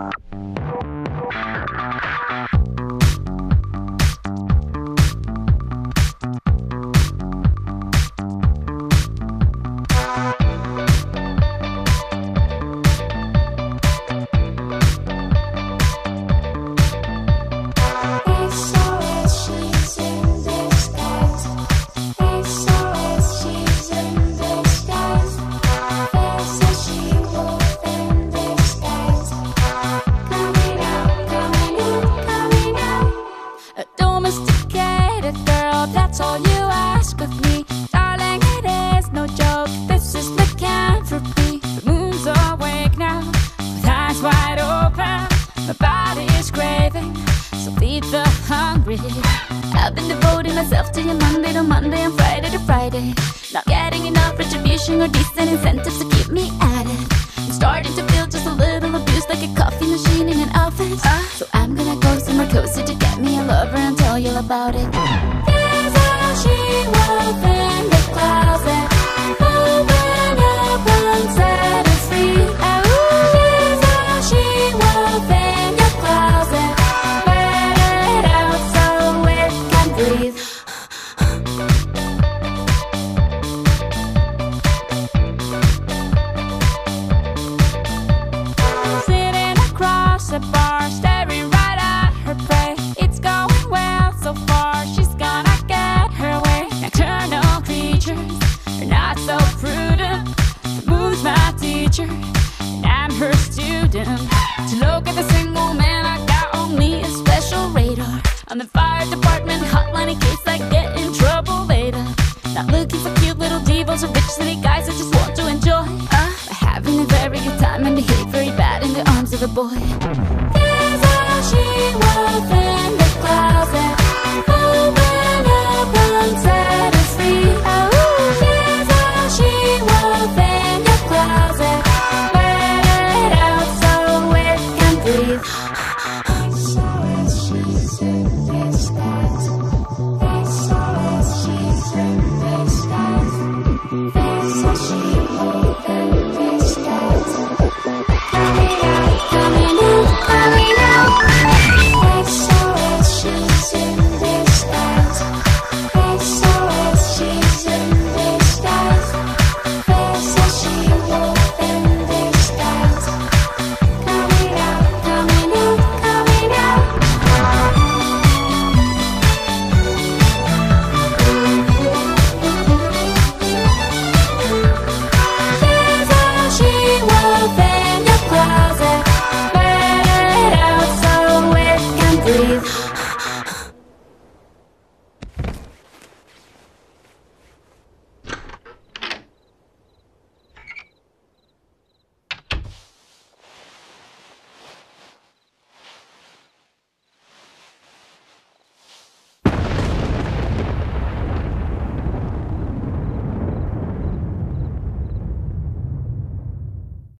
Uh... all you ask of me. Darling, it is no joke. This is the lycanthropy. The moon's awake now, with eyes wide open. My body is craving, so feed the hungry. I've been devoting myself to you Monday to Monday and Friday to Friday. Not getting enough retribution or decent incentives to keep me at it. I'm starting to feel just a little abused like a coffee machine in an office. Uh, so I'm gonna go somewhere cozy to get me a lover and tell you about it. to look at the single man I got on me a special radar. On the fire department hotline in case I get in trouble later. Not looking for cute little devils or rich city guys I just want to enjoy. Uh, having a very good time and behave very bad in the arms of a boy.